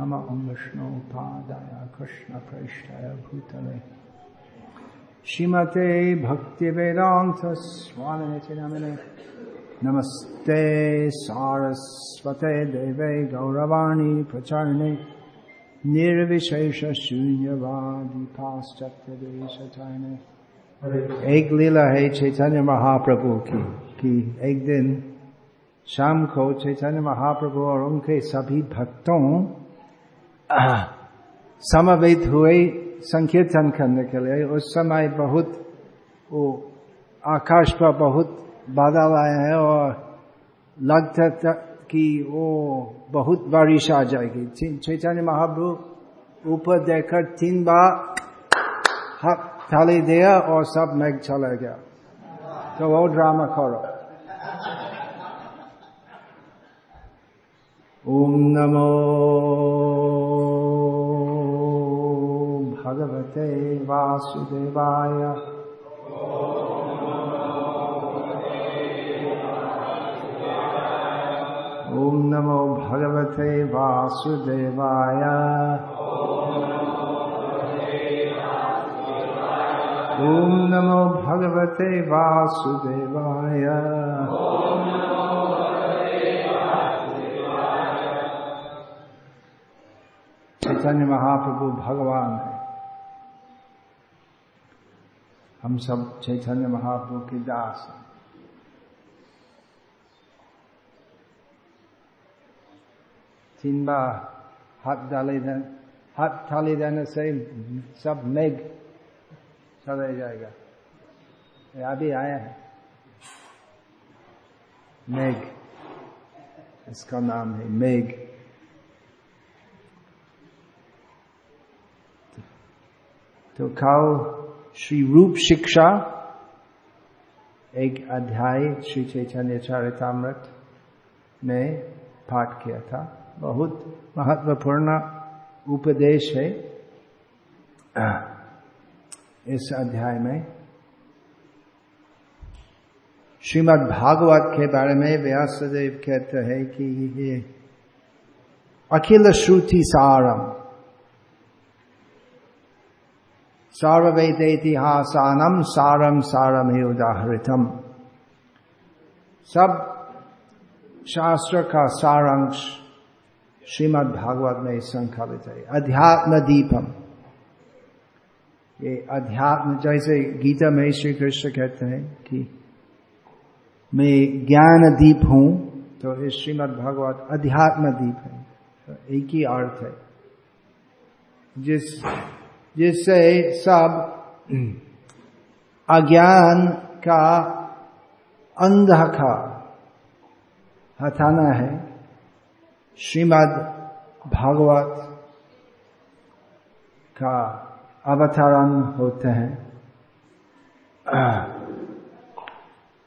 नम ओम कृष्ण पृष्ठाय भूतले। श्रीमते भक्ति नमने नमस्ते सारस्वते देवे गौरवाणी प्रचारणे। निर्विशेष शून्यवादी पाश्चात्य देश एक लीला है चैतन्य महाप्रभु की, कि एक दिन शाम को चैतन्य महाप्रभु और उनके सभी भक्तों समवेत हुए संकीर्तन करने के लिए। उस समय बहुत, वो आकाश पर बहुत बादल आए है और लगता था कि वो बहुत बारिश आ जाएगी। चैतन्य महाप्रभु ऊपर देखकर तीन बार हाथ थाली दिया और सब मैग चला गया। तो वो ड्रामा करो। ओम नमो वासुदेवाय। ॐ नमो भगवते वासुदेवाय। ॐ नमो भगवते वासुदेवाय। चैतन्य महाप्रभु भगवान है हम सब चैतन्य महाप्रभु की दास हैं। तीन बार हाथ डाले हाथ थाली देने से सब मेघ चले जाएगा। अभी आया है। मेघ, इसका नाम है मेघ। तो कल श्री रूप शिक्षा एक अध्याय श्री चैतन्य चरितमृत में पाठ किया था। बहुत महत्वपूर्ण उपदेश है इस अध्याय में। श्रीमद् भागवत के बारे में व्यासदेव कहते हैं कि ये अखिल श्रुति सारम। सर्ववेदेतिहासानम सारम सारम ही उदाहरितम सब शास्त्र का सारांश श्रीमद् भागवत में संकलित है अध्यात्म दीपम ये अध्यात्म, जैसे गीता में श्री कृष्ण कहते हैं कि मैं ज्ञान दीप हूँ तो इस श्रीमद् भागवत अध्यात्म दीप है। तो एक ही अर्थ है। जिस जिससे सब अज्ञान का अंधकार हटाना है। श्रीमद् भागवत का अवतरण होते हैं।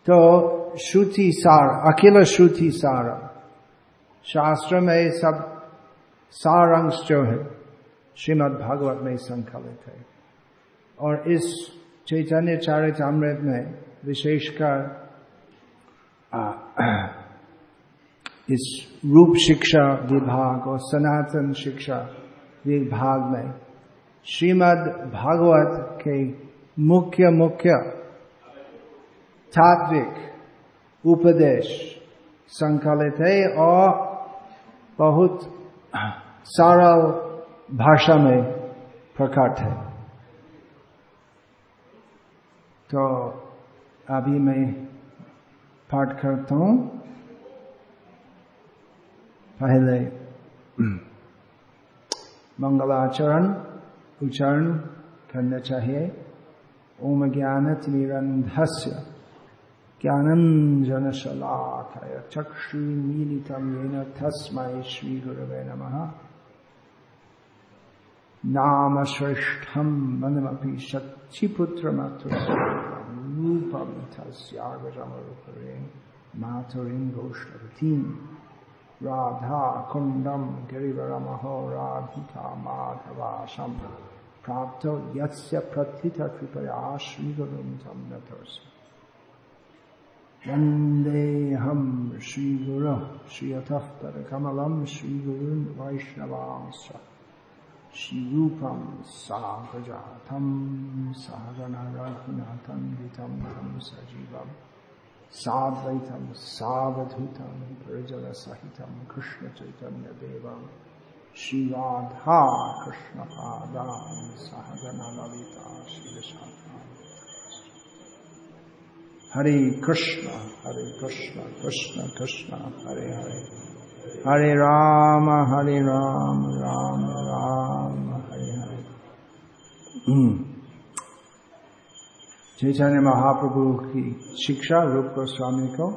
तो श्रुति सार, अखिल श्रुति सार, शास्त्र में सब सारांश जो है। श्रीमद् भागवत में संकलित है। और इस चैतन्य चारितमृत में विशेषकर इस रूप शिक्षा विभाग और सनातन शिक्षा विभाग में श्रीमद् भागवत के मुख्य मुख्य तात्विक उपदेश संकलित है और बहुत सरल भाषा में प्रकट है। तो अभी मैं पाठ करता हूँ। पहले मंगलाचरण, उच्चारण करना चाहिए। ओम ज्ञान तिरंधस्य ज्ञानंजन शलाखय चक्षुमीलितम येन तस्मै श्री गुरवे नमः। नाम श्रेष्ठम तस्यागजमरूपरे मातुरीं गोष्ठवतीं राधा कुण्डं गिरिवरमहो राधिका माधवाशं प्राप्तो यस्य प्रथितकृपया श्रीगुरुं नतोऽस्मि। वन्देऽहं श्रीगुरः, श्रियतः परकमलं श्रीगुरुन् वैष्णवांश्च। श्रीरूपं सागजातं सागणरघुनाथं वितं तं सजीवम् साद्वैतं सावधूतं प्रजलसहितं कृष्णचैतन्यदेवं श्रीराधा कृष्णपादान् सहगणललिता श्रीशाखाम् हरे कृष्ण हरे कृष्ण कृष्ण कृष्ण, हरे हरे। हरे राम हरे राम राम राम, हरे हरे। चैतन्य महाप्रभु की शिक्षा रूप गोस्वामी को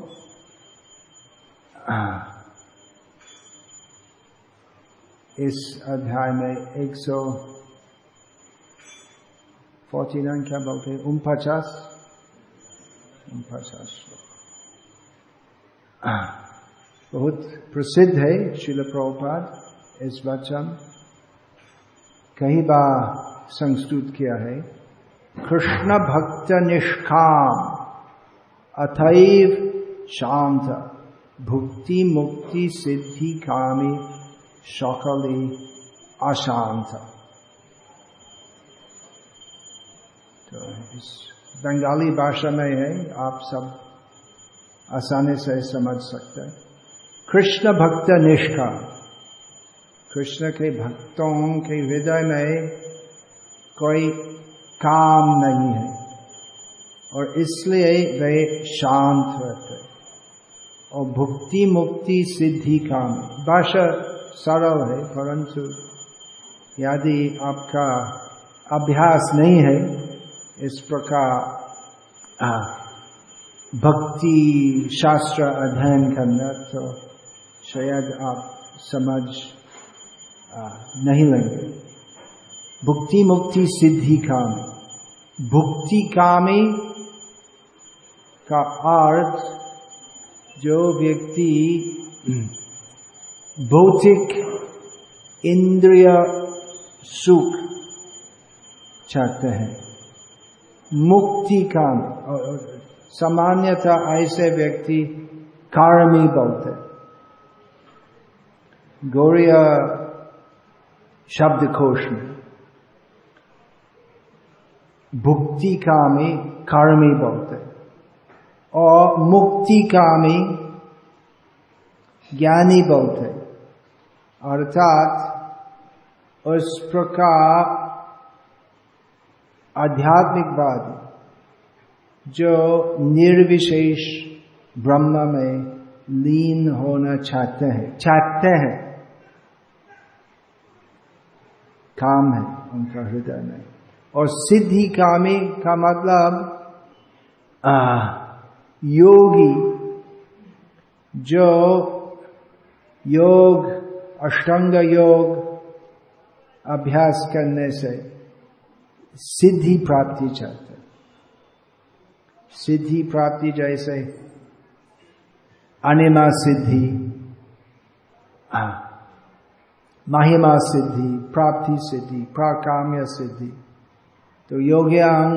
इस अध्याय में एक सौ फोर्टी नाइन क्या बोलते हैं? उन पचास पचास बहुत प्रसिद्ध है शिल प्रभुपाद इस वचन कई बार संस्कृत किया है। कृष्ण भक्त निष्काम, अथैव शांत, भुक्ति मुक्ति सिद्धि कामी सकले अशांत। तो इस बंगाली भाषा में है, आप सब आसानी से समझ सकते हैं। कृष्ण भक्त निष्काम कृष्ण के भक्तों के हृदय में कोई काम नहीं है, और इसलिए वे शांत रहते और भुक्ति मुक्ति सिद्धि काम भाषा सरल है, परंतु यदि आपका अभ्यास नहीं है, इस प्रकार भक्ति शास्त्र अध्ययन करना तो शायद आप समझ नहीं लेंगे। भुक्ति मुक्ति सिद्धि काम। भुक्ति कामी का अर्थ, जो व्यक्ति भौतिक इंद्रिय सुख चाहते हैं। मुक्ति काम। सामान्यतः ऐसे व्यक्ति कारमी बोलते गौरिय शब्दकोश में भुक्ति कामी कर्मी बोलते और मुक्ति कामी ज्ञानी बोलते अर्थात उस प्रकार आध्यात्मिकवादी जो निर्विशेष ब्रह्म में लीन होना चाहते हैं चाहते हैं काम है उनका हृदय में। और सिद्धि कामी का मतलब आ, योगी जो योग अष्टांग योग अभ्यास करने से सिद्धि प्राप्ति चाहते सिद्धि प्राप्ति जैसे अनिमा सिद्धि महिमा सिद्धि, प्राप्ति सिद्धि, प्राकाम्य सिद्धि। तो योग्यांग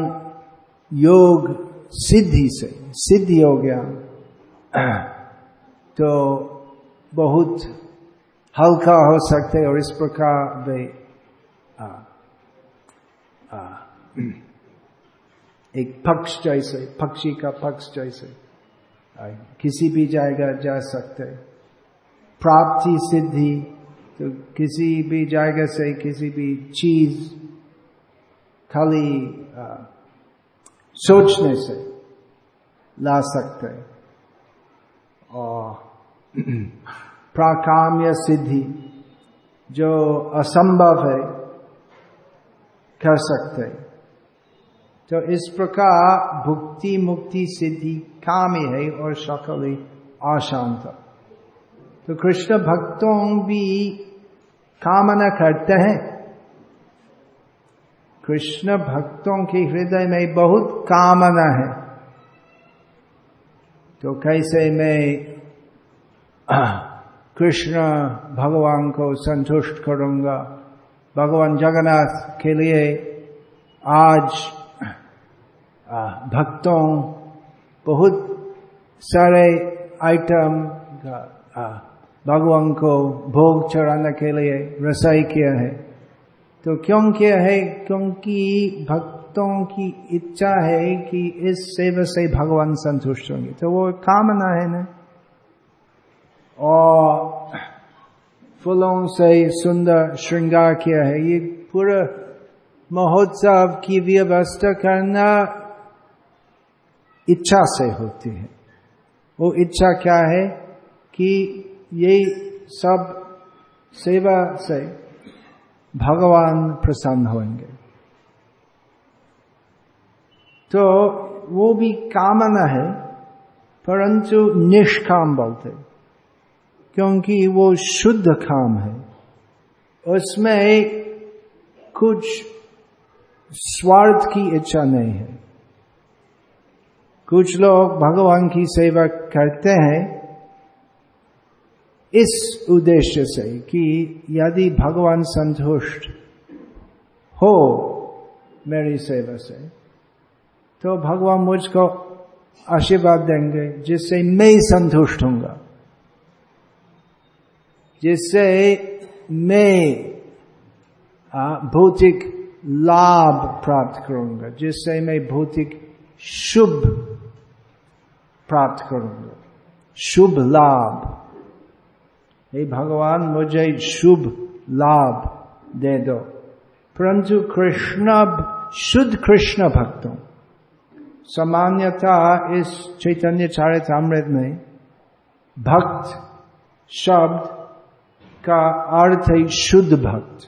योग सिद्धि से, सिद्धि हो गया तो बहुत हल्का हो सकते और इस प्रकार वे एक पक्ष जैसे, पक्षी का पक्ष जैसे किसी भी जगह जा सकते प्राप्ति सिद्धि तो किसी भी जगह से किसी भी चीज़ खाली सोचने से ला सकते और प्राकाम्य सिद्धि जो असंभव है, कर सकते तो इस प्रकार भुक्ति मुक्ति सिद्धि कामी है और सकल अशांत तो कृष्ण भक्तों भी कामना करते हैं। कृष्ण भक्तों के हृदय में बहुत कामना है। तो कैसे मैं कृष्ण भगवान को संतुष्ट करूँगा? भगवान जगन्नाथ के लिए आज भक्तों बहुत सारे आइटम भगवान को भोग चढ़ाने के लिए रसाई किया है। तो क्यों किया है? क्योंकि भक्तों की इच्छा है कि इस सेवा से भगवान संतुष्ट होंगे। तो वो कामना है ना? और फूलों से सुंदर श्रृंगार किया है। ये पूरा महोत्सव की व्यवस्था करना इच्छा से होती है। वो इच्छा क्या है? कि ये सब सेवा से भगवान प्रसन्न होंगे। तो वो भी कामना है, परंतु निष्काम बोलते क्योंकि वो शुद्ध काम है। उसमें कुछ स्वार्थ की इच्छा नहीं है। कुछ लोग भगवान की सेवा करते हैं इस उद्देश्य से कि यदि भगवान संतुष्ट हो मेरी सेवा से तो भगवान मुझको आशीर्वाद देंगे, जिससे मैं संतुष्ट होऊँगा। जिससे मैं भौतिक लाभ प्राप्त करूँगा, जिससे मैं भौतिक शुभ प्राप्त करूँगा। शुभ लाभ। हे भगवान, मुझे शुभ लाभ दे दो। परंतु कृष्ण, शुद्ध कृष्ण भक्तों, सामान्यता इस चैतन्य चारितामृत में भक्त शब्द का अर्थ है शुद्ध भक्त।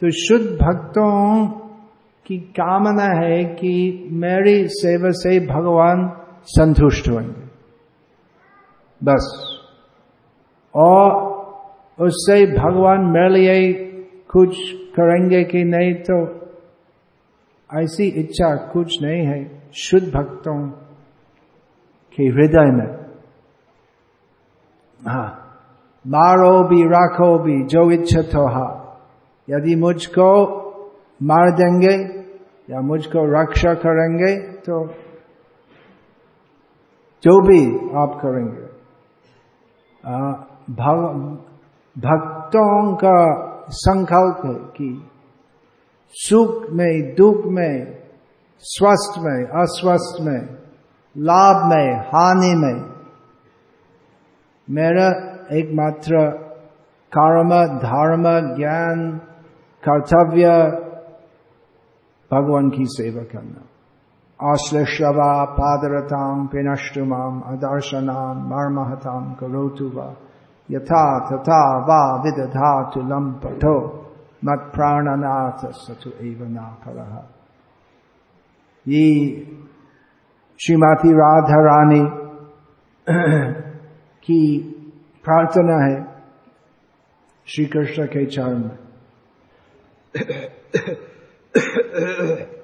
तो शुद्ध भक्तों की कामना है कि मेरी सेवा से भगवान संतुष्ट होंगे। बस। और उससे भगवान मेरे लिए कुछ करेंगे कि नहीं तो ऐसी इच्छा कुछ नहीं है। शुद्ध भक्तों के हृदय में। हा। मारो भी, राखो भी, जो इच्छा तो हा। यदि मुझको मार देंगे या मुझको रक्षा करेंगे तो जो भी आप करेंगे। भग, भक्तों का संकल्प है कि सुख में दुख में स्वस्थ में अस्वस्थ में लाभ में हानि में। मेरा एकमात्र कर्म धर्म ज्ञान कर्तव्य भगवान की सेवा करना। आश्लेषवा पादरताम पिनष्टुमाम अदर्शनाम मर्महताम करोतु वा। यथा तथा वा विदधातु लम पठो। मत प्राणनाथ सतु एव नाफल ये श्रीमती राधा रानी की प्रार्थना है श्री कृष्ण के चरण में।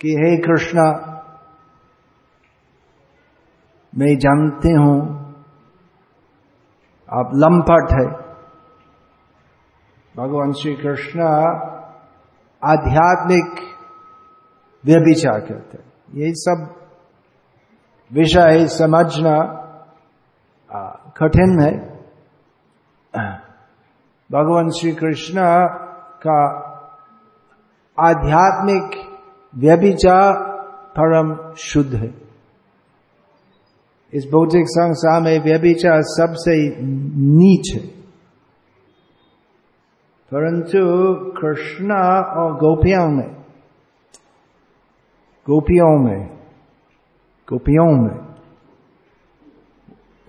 कि हे कृष्णा मैं जानते हूँ आप लंपट है। भगवान श्री कृष्ण आध्यात्मिक व्यभिचार करते ये सब विषय समझना कठिन है। भगवान श्री कृष्ण का आध्यात्मिक व्यभिचार परम शुद्ध है। इस भौतिक संसार में व्यभिचार सबसे नीच है। परंतु कृष्णा और गोपियों में गोपियों में गोपियों में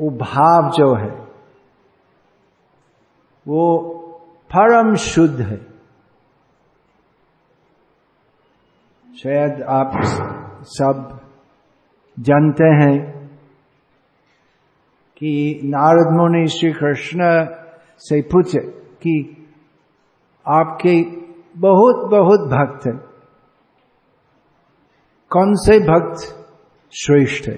वो भाव जो है, वो परम शुद्ध है। शायद आप सब जानते हैं कि नारद मुनि श्री कृष्ण से पूछे कि आपके बहुत बहुत भक्त है। कौन से भक्त श्रेष्ठ है?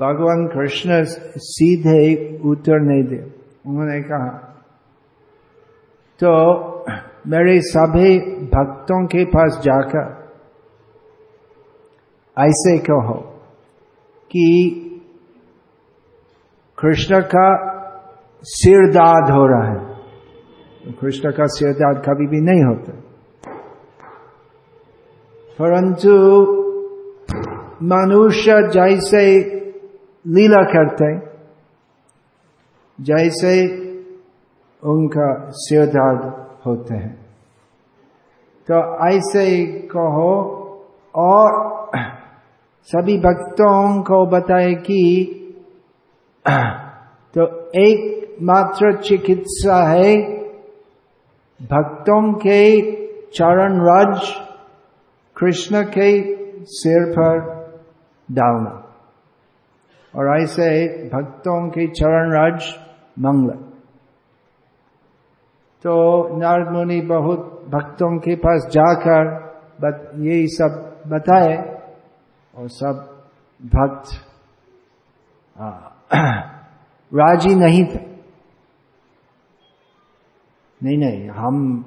भगवान कृष्ण सीधे उत्तर नहीं दे। उन्होंने कहा तो मेरे सभी भक्तों के पास जाकर ऐसे कहो कि कृष्ण का सिरदाद हो रहा है। कृष्ण का सिरदाद कभी भी नहीं होता। परंतु मनुष्य जैसे लीला करते जैसे उनका सिरदाद होते हैं। तो ऐसे कहो और सभी भक्तों को बताए कि तो एक मात्र चिकित्सा है भक्तों के चरण राज कृष्ण के सिर पर डालना। और ऐसे भक्तों के चरण राज मंगल। तो नारद मुनि बहुत भक्तों के पास जाकर बत, ये सब बताए और सब भक्त राज़ी नहीं थे। नहीं नहीं, हम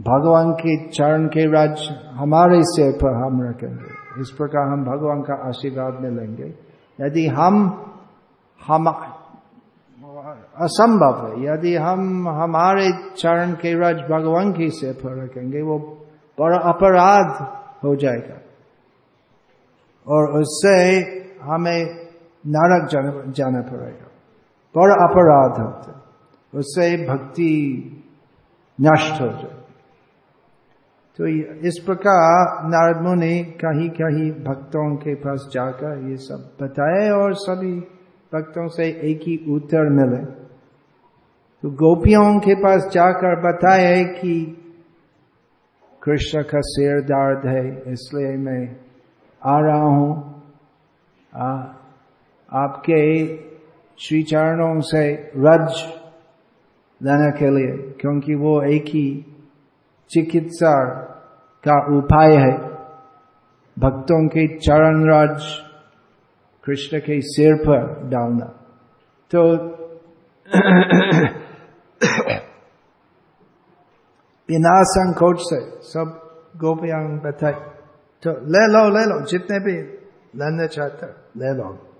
भगवान के चरण के राज, हमारे सिर पर हम रखेंगे। इस प्रकार हम भगवान का आशीर्वाद में लेंगे। यदि हम हम असंभव है, यदि हम, हमारे चरण के राज भगवान की से पर रखेंगे, वो बड़ा अपराध हो जाएगा। और उससे हमें नरक जाना पड़ेगा बड़ा अपराध होता उससे भक्ति नष्ट हो जाए तो इस प्रकार नारद मुनि कहीं कहीं भक्तों के पास जाकर ये सब बताए और सभी भक्तों से एक ही उत्तर मिले। तो गोपियों के पास जाकर बताए कि कृष्ण का सिर दर्द है, इसलिए मैं आ रहा हूँ। आपके श्री चरणों से रज लेने के लिए, क्योंकि वो एक ही चिकित्सा का उपाय है। भक्तों के चरण रज कृष्ण के सिर पर डालना। तो बिना संकोच से सब गोपियाँ बताए तो ले लो ले लो, जितने भी लेना चाहते ले लो।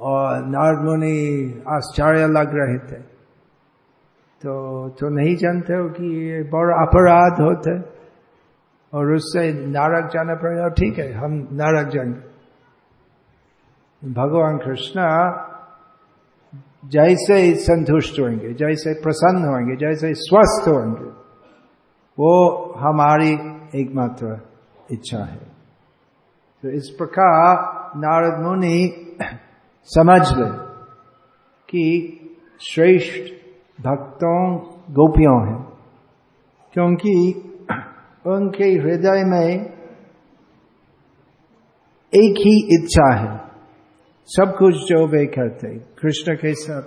और नारद मुनि आश्चर्य लग रहे थे। तो तो नहीं जानते हो कि ये बड़ा अपराध होते और उससे नारक जाना पड़ेगा ठीक है, हम नारक जाएँगे। भगवान कृष्ण जैसे संतुष्ट होंगे, जैसे प्रसन्न होंगे, जैसे स्वस्थ होंगे, वो हमारी एकमात्र इच्छा है। तो इस प्रकार नारद मुनि समझ ले कि श्रेष्ठ भक्तों, गोपियों हैं। क्योंकि उनके हृदय में एक ही इच्छा है। सब कुछ जो वे करते, कृष्ण के साथ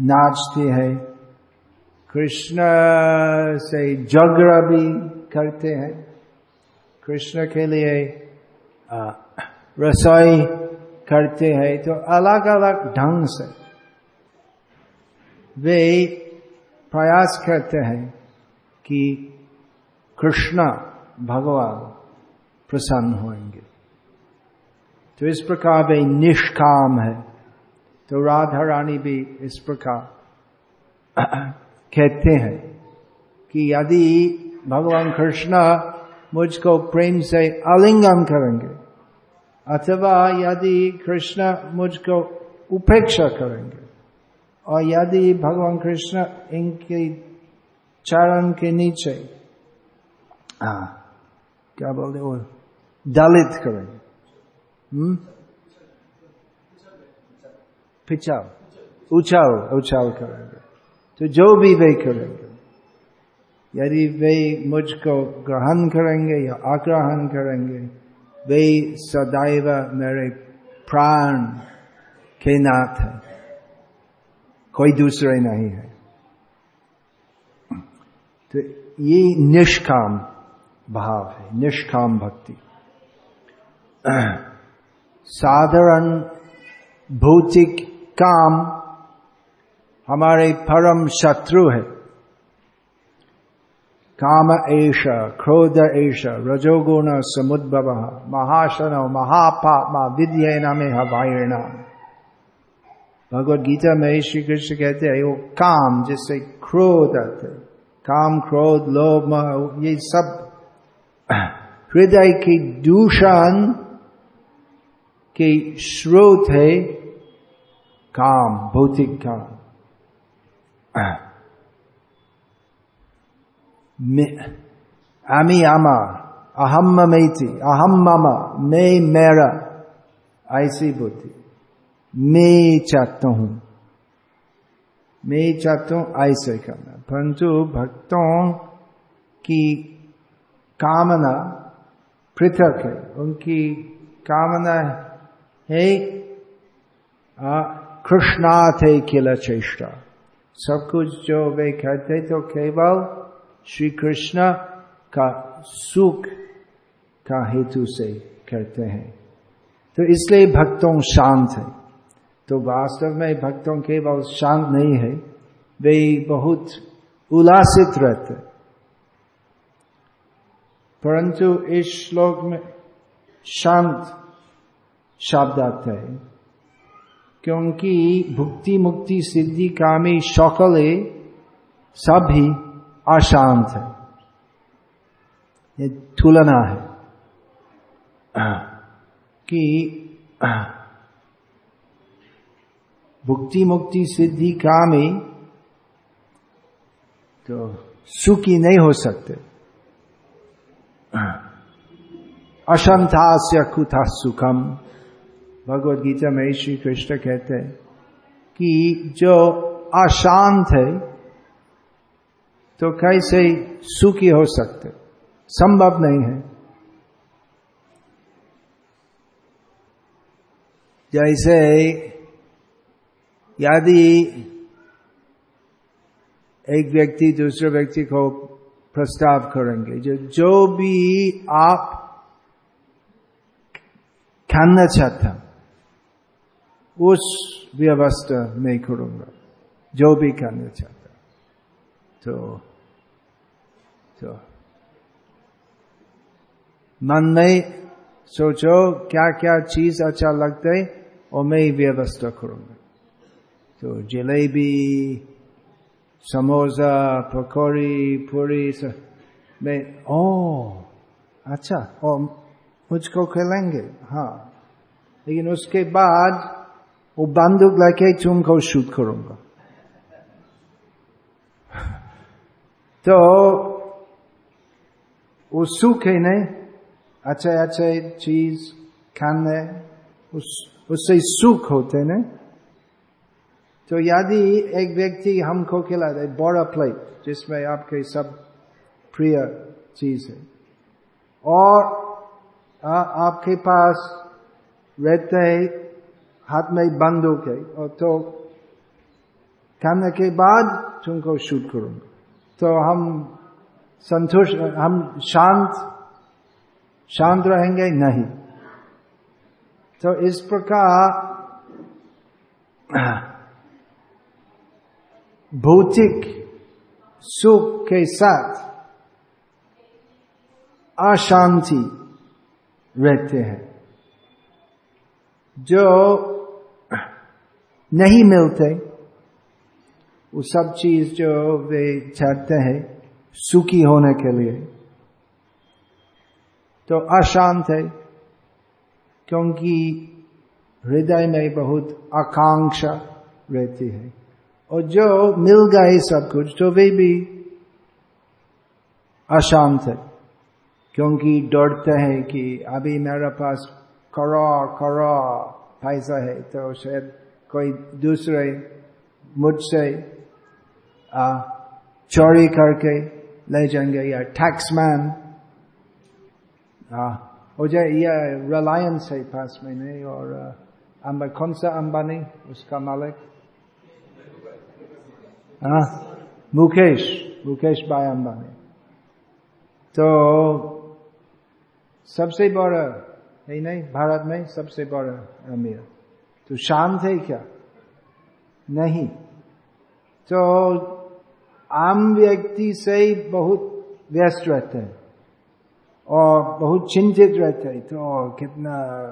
नाचते हैं। कृष्ण से झगड़ा भी करते हैं। कृष्ण के लिए रसोई करते हैं तो अलग अलग ढंग से वे प्रयास करते हैं कि कृष्ण भगवान प्रसन्न होंगे तो इस प्रकार वे निष्काम है। तो राधा रानी भी इस प्रकार कहते हैं कि यदि भगवान कृष्ण मुझको प्रेम से आलिंगन करेंगे अथवा यदि कृष्ण मुझको उपेक्षा करेंगे और यदि भगवान कृष्ण इनके चरण के नीचे आ, क्या बोलते वो दलित करेंगे। हम्म? पिछाव उछाल उछाल करेंगे। तो जो भी वे करेंगे यदि वे मुझको ग्रहण करेंगे या आग्रहण करेंगे वे सदैव मेरे प्राण के नाथ है कोई दूसरे नहीं है तो ये निष्काम भाव है निष्काम भक्ति साधारण भौतिक काम हमारे परम शत्रु है काम एष क्रोध एष रजोगुण समुद्भव महाशन महापात्मा विद्य नामे हवायण भगवत गीता में श्री कृष्ण कहते हैं वो काम जिससे क्रोध आते काम क्रोध लोभ ये सब हृदय की दूषण के स्रोत है काम भौतिक काम Ami ama, ahamma meiti, aham mama, me मेरा ऐसी बुद्धि मैं चाहता हूँ मैं चाहता हूँ ऐसे करना परंतु भक्तों की कामना पृथक है उनकी कामना है कृष्णा है किला चेष्टा सब कुछ जो वे कहते तो केवल श्री कृष्ण का सुख का हेतु से करते हैं तो इसलिए भक्तों शांत है। तो वास्तव में भक्तों के केवल शांत नहीं है। वे बहुत उल्लासित रहते परंतु इस श्लोक में शांत शब्द आते हैं। क्योंकि भुक्ति मुक्ति सिद्धि कामी सकले सभी अशांत है। ये तुलना है कि भुक्ति मुक्ति सिद्धि कामी तो सुखी नहीं हो सकते। अशंतास्य कुथा सुखम। भगवत गीता में श्री कृष्ण कहते हैं कि जो अशांत है तो कैसे सुखी हो सकते। संभव नहीं है। जैसे यदि एक व्यक्ति दूसरे व्यक्ति को प्रस्ताव करेंगे, जो जो भी आप खाना चाहता उस व्यवस्था में करूँगा, जो भी करना चाहता तो तो। मन में सोचो क्या क्या चीज़ अच्छा लगता है, और मैं व्यवस्था करूँगा। तो जलेबी, समोसा, पकौड़ी, पूरी सब, मैं ओ अच्छा ओ मुझको खिलाएँगे हाँ। लेकिन उसके बाद, वो बंदूक लेके तुमको शूट करूँगा। तो वो सुख है नहीं। अच्छे अच्छे चीज़ खाने उस उससे सुख होते न तो यदि एक व्यक्ति हमको खिला दे बड़ा प्लेट जिसमें आपके सब प्रिय चीज़ है। और आ, आपके पास रहते है हाथ में बंदूक है। और तो खाने के बाद तुमको शूट करूँगा। तो हम संतुष्ट, हम शांत शांत रहेंगे? नहीं। तो इस प्रकार भौतिक सुख के साथ अशांति रहते हैं, जो नहीं मिलते। वो सब चीज़ जो वे चाहते हैं, सुखी होने के लिए। तो अशांत है, क्योंकि हृदय में बहुत आकांक्षा रहती है। और जो मिल गए सब कुछ तो वे भी अशांत है, क्योंकि डरते हैं कि अभी मेरे पास करो करो पैसा है तो शायद कोई दूसरे मुझसे चोरी करके ले जाएँगे, या टैक्समैन हो जाए, या रिलायंस है पास में नहीं, और अंबा, कौन सा अंबानी उसका मालिक? मुकेश मुकेश भाई अंबानी तो सबसे बड़ा है नहीं, भारत में सबसे बड़ा अमीर। तो शांत है क्या? नहीं। तो आम व्यक्ति से ही बहुत व्यस्त रहते हैं और बहुत चिंतित रहते हैं। तो कितना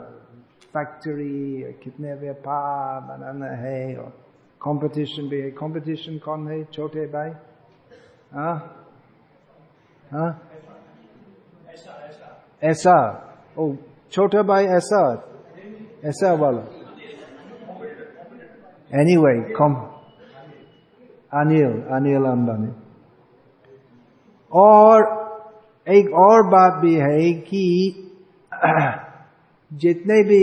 फैक्ट्री कितने व्यापार बनाना है और कंपटीशन भी है। कंपटीशन कौन है? छोटे भाई। हाँ? हाँ? ऐसा ओ, छोटा भाई ऐसा। ऐसा वाला। एनीवे कम अनिल अनिल अंबानी और एक और बात भी है कि जितने भी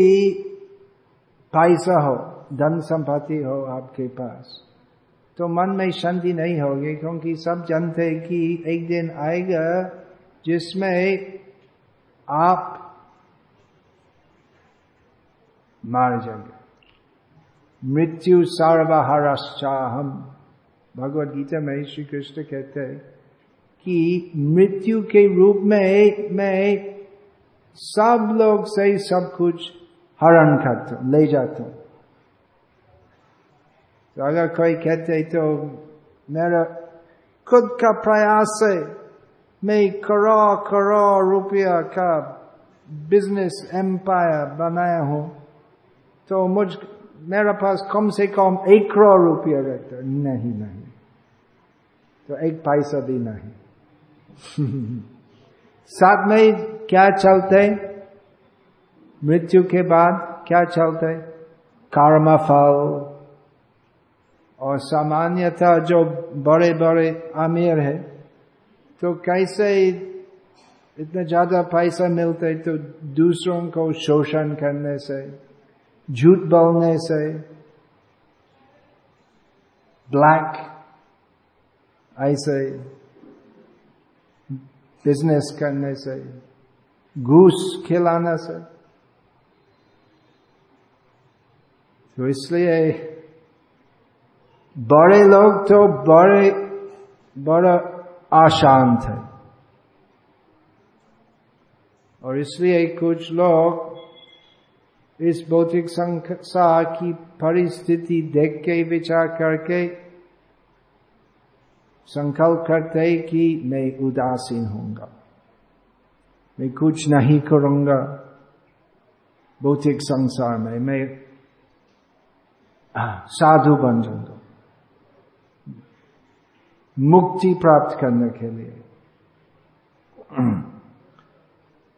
पैसा हो, धन संपत्ति हो आपके पास तो मन में शांति नहीं होगी, क्योंकि सब जानते हैं कि एक दिन आएगा जिसमें आप मार जाएँगे। मृत्यु सार्वहाराश्चा हम भगवत गीता में श्री कृष्ण कहते हैं कि मृत्यु के रूप में, मैं सब लोग से सब कुछ हरण करता, ले जाता हूँ। तो अगर कोई कहते है तो मेरा खुद का प्रयास है, मैं करोड़ करोड़ रुपया का बिज़नेस एम्पायर बनाया हूँ तो मुझ मेरे पास कम से कम एक करोड़ रुपया रहता नहीं नहीं। तो एक पैसा भी नहीं। साथ में क्या चलते मृत्यु के बाद क्या चलते कर्म फल। और सामान्यतः जो बड़े बड़े अमीर है तो कैसे इतना ज़्यादा पैसा मिलते तो दूसरों को शोषण करने से झूठ बोलने से ब्लैक ऐसे बिज़नेस करने से घूस खिलाने से तो इसलिए बड़े लोग तो बड़े, बड़ा अशांत है। और इसलिए कुछ लोग इस भौतिक संसार की परिस्थिति देख के, विचार करके संकल्प करते कि मैं उदासीन होऊँगा। मैं कुछ नहीं करूँगा भौतिक संसार में। मैं साधु बन जाऊँगा। मुक्ति प्राप्त करने के लिए।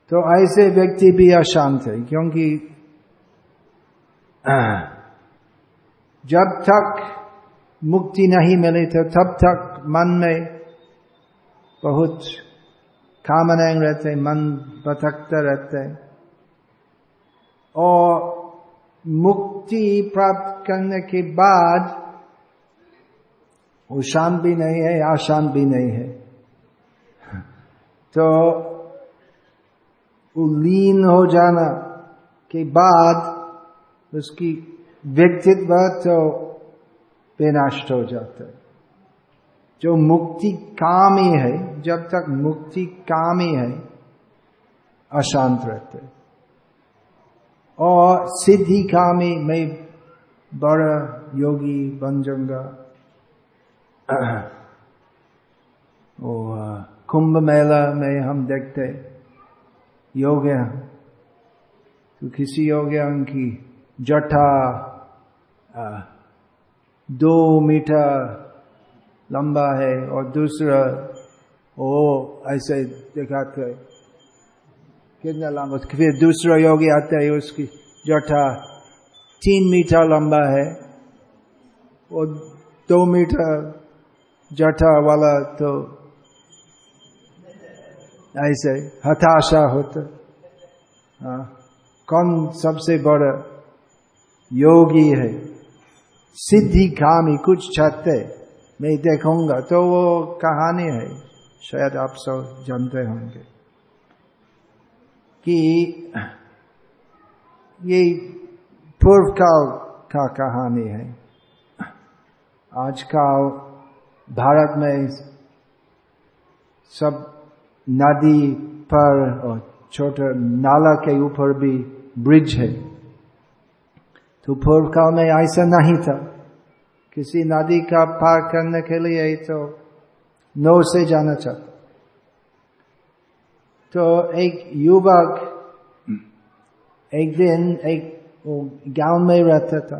तो ऐसे व्यक्ति भी अशांत है, क्योंकि जब तक मुक्ति नहीं मिली तो तब तक मन में बहुत कामनाएँ रहते, मन भटकते रहते। और मुक्ति प्राप्त करने के बाद वो शांत भी नहीं है अशांत भी नहीं है। तो लीन हो जाना के बाद उसकी व्यक्तित्व तो बेनाष्ट हो जाता है। जो मुक्ति काम ही है जब तक मुक्ति काम ही है अशांत रहते और सिद्धि कामी, मैं बड़ा योगी बन जाऊँगा। कुंभ मेला में हम देखते योग तो किसी योग्य की जटा दो मीटर लंबा है और दूसरा, ओ, ऐसे दिखाते कितना लंबा? फिर दूसरा योगी आता है, उसकी जटा तीन मीटर लंबा है और दो मीटर जटा वाला तो ऐसे हताशा होता हाँ कौन सबसे बड़ा योगी है। सिद्धि कामी कुछ चाहते मैं देखूँगा। तो वो कहानी है। शायद आप सब जानते होंगे कि ये पूर्व काल का कहानी है। आजकल भारत में सब नदी पर और छोटे नाला के ऊपर भी ब्रिज है। तो पूर्व काल में ऐसा नहीं था। किसी नदी का पार करने के लिए तो नौ से जाना चाहता तो एक युवक एक दिन एक गाँव में रहता था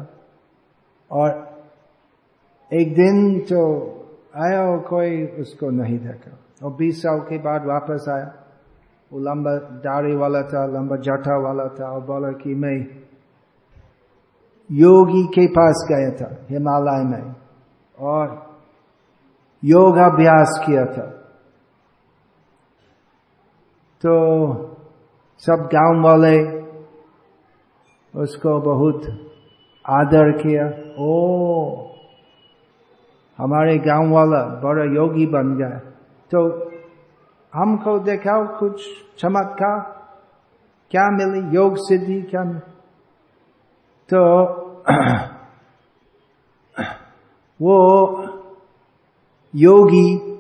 और एक दिन तो आया और कोई उसको नहीं देखा। और बीस साल के बाद वापस आया। वो लंबा दाढ़ी वाला था, लंबा जटा वाला था और बोला कि मैं योगी के पास गया था, हिमालय में, और योग अभ्यास किया था। तो सब गाँव वाले उसको बहुत आदर किया। ओ, हमारे गाँव वाला बड़ा योगी बन गया। तो हमको देखाओ कुछ चमत्कार। क्या मिली? योग सिद्धि क्या मिली? तो वो योगी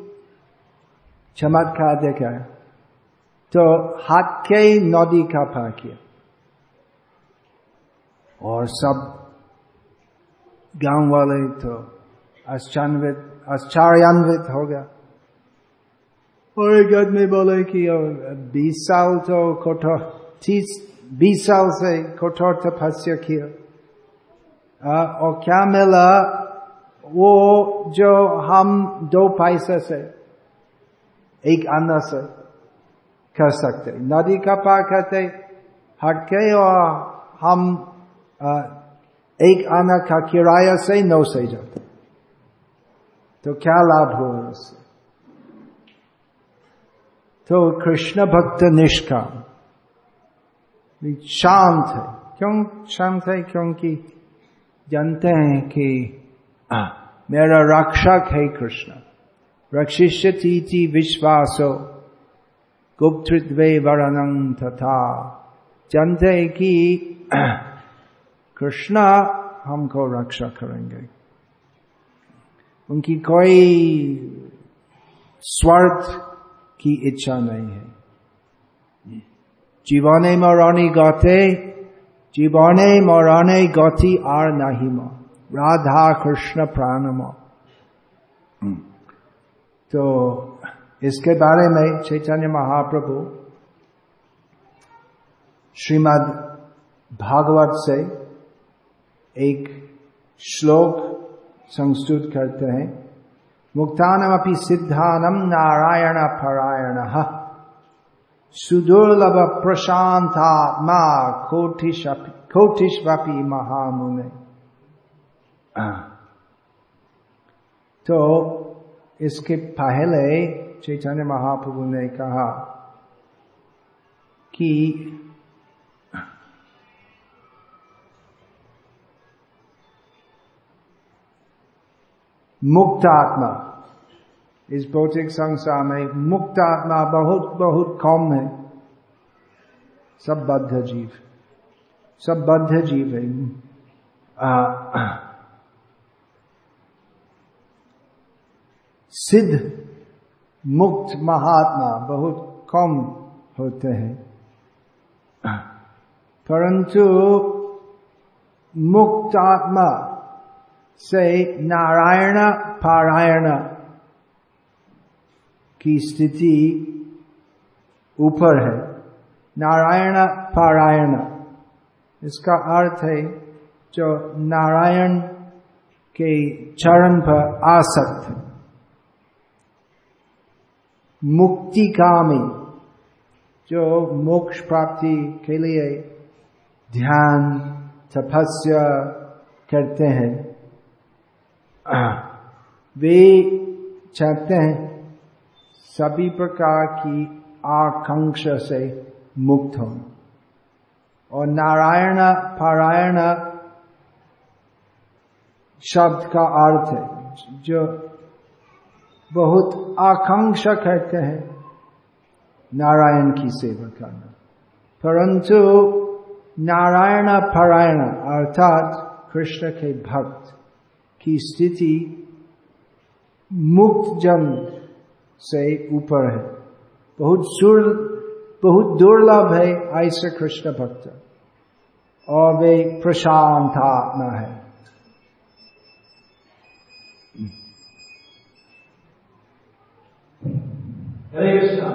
चमत्कार देखा है? तो हाथ के नदी का पार किया। और सब गाँव वाले तो आश्चर्यन्वित आश्चर्यान्वित हो गया। और एक आदमी बोले कि बीस साल तो कठोर, तीस, बीस साल से कठोर तपस्या किया। और क्या मिला? वो जो हम दो पैसे से एक अन्ना से कर सकते। नदी का पार करते हट के और हम एक आना का किराया से नौ से जाते। तो क्या लाभ हुआ उससे? तो कृष्ण भक्त निष्काम। शांत है। क्यों शांत है? क्योंकि जानते हैं कि आ, मेरा रक्षक है कृष्ण। रक्षिष्यती विश्वासो गुप्तृत्वे वर्णन तथा। जानते हैं कि कृष्ण हमको रक्षा करेंगे। उनकी कोई स्वार्थ की इच्छा नहीं है। जीवने मरानी गाते जीवने मराने गति आर नहीं राधा कृष्ण प्राणम तो इसके बारे में चैतन्य महाप्रभु श्रीमद भागवत से एक श्लोक संस्तुत करते हैं। मुक्तानम अपनी सिद्धानम नारायण परायण सुदुर्लभ प्रशांतात्मा कोटिष्वपी महामुने। तो इसके पहले चैतन्य महाप्रभु ने कहा कि मुक्त आत्मा इस भौतिक संसार में मुक्त आत्मा बहुत बहुत कम है। सब बद्ध जीव। सब बद्ध जीव है। सिद्ध, मुक्त महात्मा बहुत कम होते हैं। परंतु मुक्त आत्मा से नारायण पारायण की स्थिति ऊपर है। नारायण पारायण। इसका अर्थ है जो नारायण के चरण पर आसक्त। मुक्ति कामी, जो मोक्ष प्राप्ति के लिए ध्यान, तपस्या करते हैं। वे चाहते हैं सभी प्रकार की आकांक्षा से मुक्त हो। और नारायण, पारायण शब्द का अर्थ है, जो बहुत आकांक्षा कहते हैं, नारायण की सेवा करना। परंतु नारायण, पारायण, अर्थात कृष्ण के भक्त की स्थिति मुक्त जन से ऊपर है। बहुत सुर, बहुत दुर्लभ है ऐसे कृष्ण भक्त। और वे प्रशांत आत्मा है। हरे कृष्णा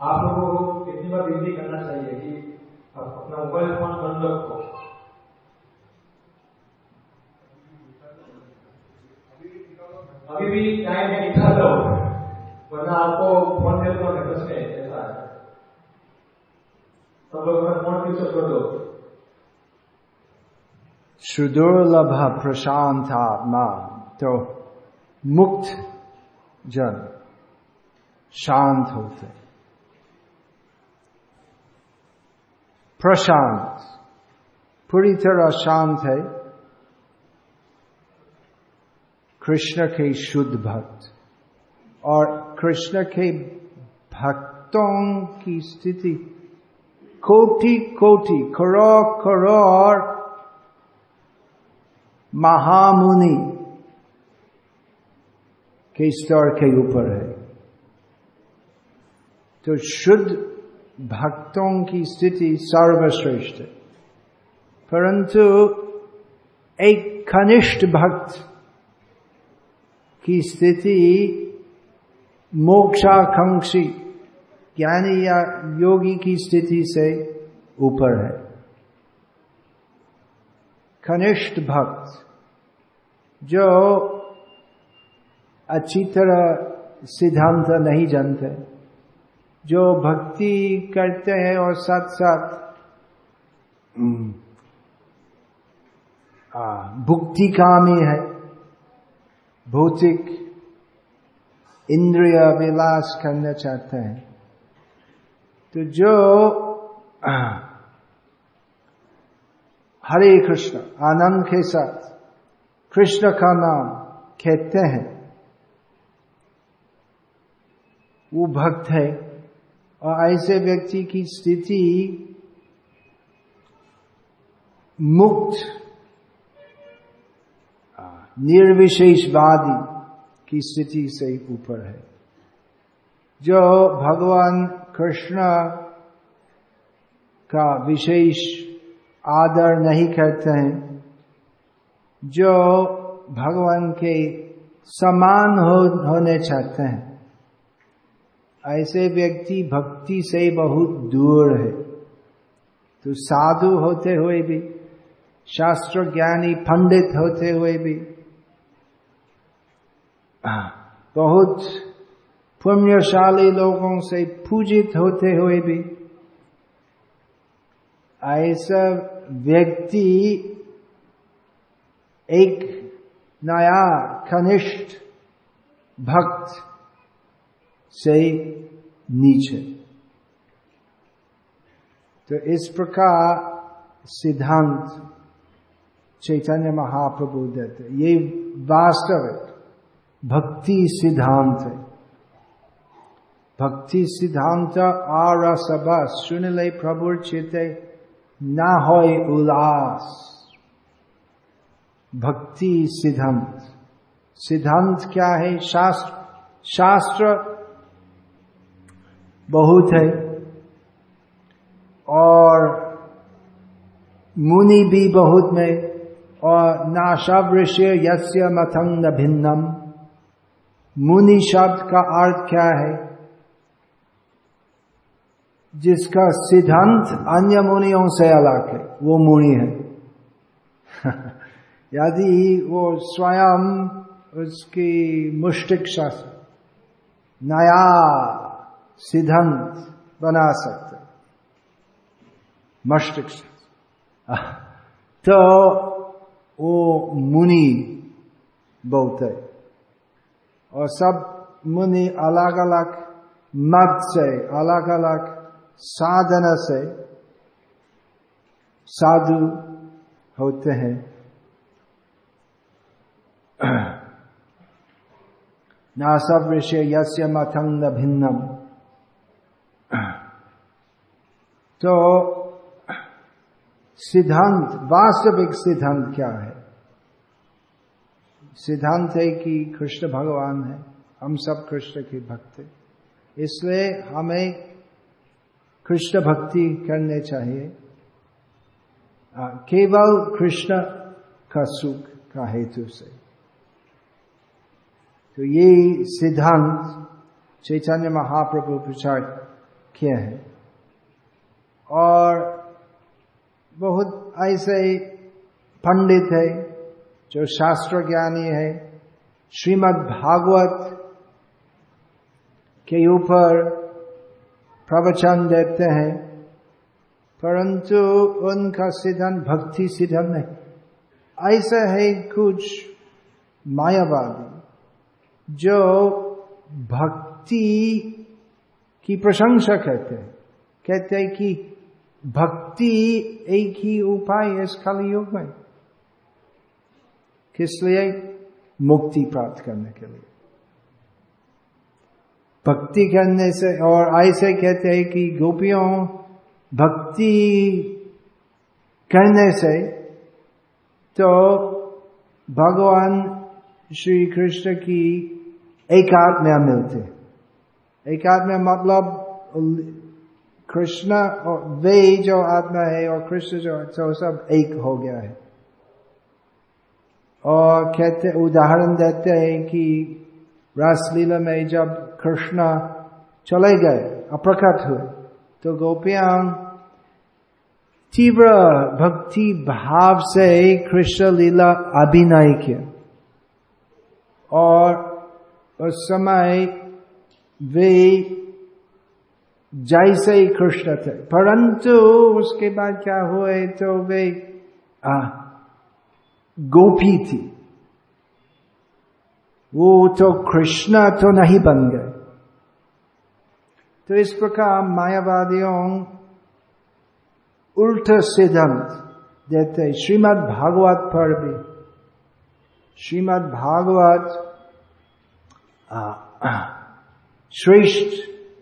आप लोगों को इतनी बार विनती करना चाहिए कि अपना मोबाइल फ़ोन बंद रखो। अभी भी टाइम है निकाल लो वरना आपको फ़ोन दे दूँगा बस में ऐसा है। सब लोग अपना फ़ोन ऑफ़ कर दो। सुदुर्लभ प्रशांत आत्मा तो मुक्त जन शांत होते। प्रशांत, पूरी तरह शांत है। कृष्ण के शुद्ध भक्त और कृष्ण के भक्तों की स्थिति कोटि कोटि करोड़ करोड़ महामुनि के स्तर के ऊपर है। तो शुद्ध भक्तों की स्थिति सर्वश्रेष्ठ परंतु एक कनिष्ठ भक्त की स्थिति मोक्षाकांक्षी, ज्ञानी या योगी की स्थिति से ऊपर है। कनिष्ठ भक्त जो अच्छी तरह सिद्धांत नहीं जानते, जो भक्ति करते हैं और साथ साथ भुक्ति कामी है भौतिक इंद्रिय विलास करना चाहते हैं। तो जो, हरे कृष्ण, आनंद के साथ कृष्ण का नाम कहते हैं। वो भक्त है और ऐसे व्यक्ति की स्थिति मुक्त निर्विशेषवादी की स्थिति से ऊपर है। जो भगवान कृष्ण का विशेष आदर नहीं करते हैं जो भगवान के समान हो, होने चाहते हैं ऐसे व्यक्ति भक्ति से बहुत दूर है। तो साधु होते हुए भी शास्त्र ज्ञानी पंडित होते हुए भी बहुत पुण्यशाली लोगों से पूजित होते हुए भी ऐसा व्यक्ति एक नया कनिष्ठ भक्त से नीचे तो इस प्रकार सिद्धांत चैतन्य महाप्रभु देते ये वास्तविक भक्ति सिद्धांत भक्ति सिद्धांत आर सब सुन ले प्रभु चिते न हो उल्लास भक्ति सिद्धांत। सिद्धांत क्या है? शास्त्र शास्त्र बहुत है। और मुनि भी बहुत में और नाशावृश्य यस्य मथंग भिन्नम। मुनि शब्द का अर्थ क्या है? जिसका सिद्धांत अन्य मुनियों से अलग है, वो मुनि है। यदि वो स्वयं उसकी मुष्टिक नया सिद्धांत बना सकते मस्तिष्क तो वो मुनि बोलते और सब मुनि अलग अलग मत से अलग अलग साधना से साधु होते हैं। न सब विषय यस्य मथंग भिन्नम। तो सिद्धांत, वास्तविक सिद्धांत क्या है? सिद्धांत है कि कृष्ण भगवान है। हम सब कृष्ण के भक्त हैं। इसलिए हमें कृष्ण भक्ति करने चाहिए। केवल कृष्ण का सुख का हेतु से। तो ये सिद्धांत चैतन्य महाप्रभु प्रचार किए हैं। और बहुत ऐसे पंडित है जो शास्त्र ज्ञानी है, श्रीमद् भागवत के ऊपर प्रवचन देते हैं, परंतु उनका सिद्धांत, भक्ति सिद्धांत नहीं। ऐसा है कुछ मायावादी जो भक्ति की प्रशंसा करते हैं। कहते हैं कि भक्ति एक ही उपाय है इस खाली युग में किस लिए? मुक्ति प्राप्त करने के लिए। भक्ति करने से, और ऐसे कहते हैं कि गोपियों, भक्ति करने से तो भगवान श्री कृष्ण की एकात्म्या मिलते एकात्म्या मतलब कृष्ण और वे जो आत्मा है और कृष्ण जो तो सब एक हो गया है। और कहते उदाहरण देते हैं कि रासलीला में जब कृष्ण चले गए अप्रकट हुए तो गोपियाँ तीव्र भक्ति भाव से कृष्ण लीला अभिनय किया और उस समय वे जैसे ही कृष्ण थे परंतु उसके बाद क्या हुए तो वे आ, गोपी थी वो तो कृष्ण तो नहीं बन गए। तो इस प्रकार मायावादियों उल्ट सिद्धांत देते श्रीमद् भागवत पर भी। श्रीमद् भागवत श्रेष्ठ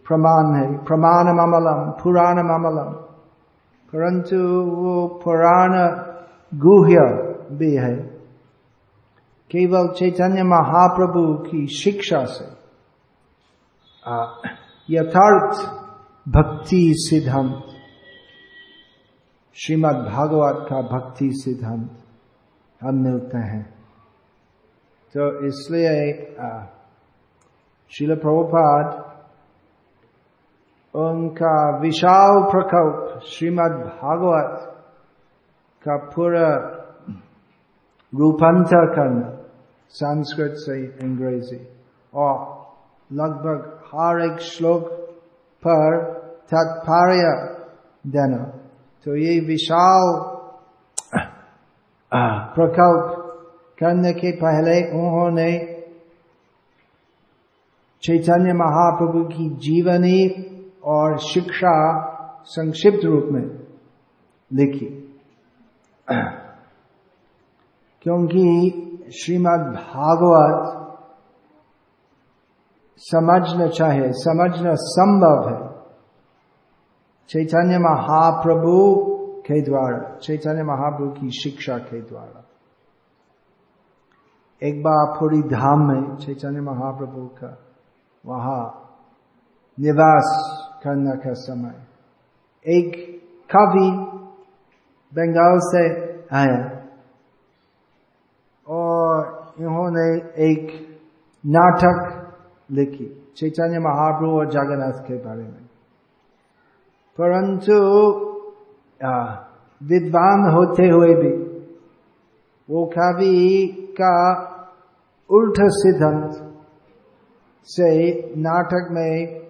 प्रमाण है। प्रमाण अमलम पुराण अमलम परंतु वो पुराण गुह्य भी है। केवल चैतन्य महाप्रभु की शिक्षा से यथार्थ भक्ति सिद्धांत श्रीमद् भागवत का भक्ति सिद्धांत हम मिलते हैं। तो इसलिए शिल प्रभुपाद, उनका विशाल प्रकोप श्रीमद् भागवत का पूरा रूपांतर करना संस्कृत से अंग्रेज़ी। और लगभग हर एक श्लोक पर तात्पर्य देना। तो ये विशाल प्रकल्प करने के पहले उन्होंने चैतन्य महाप्रभु की जीवनी और शिक्षा संक्षिप्त रूप में लिखी। क्योंकि श्रीमद् भागवत समझना चाहे, समझना संभव है। चैतन्य महाप्रभु के द्वारा, चैतन्य महाप्रभु की शिक्षा के द्वारा। एक बार पूरी धाम में चैतन्य महाप्रभु का वहाँ निवास करने का समय, एक कवि बंगाल से आया। इन्होंने एक नाटक लिखी। चैतन्य महाप्रभु और जगन्नाथ के बारे में। परंतु विद्वान होते हुए भी, वो कवि का उल्ट सिद्धांत से नाटक में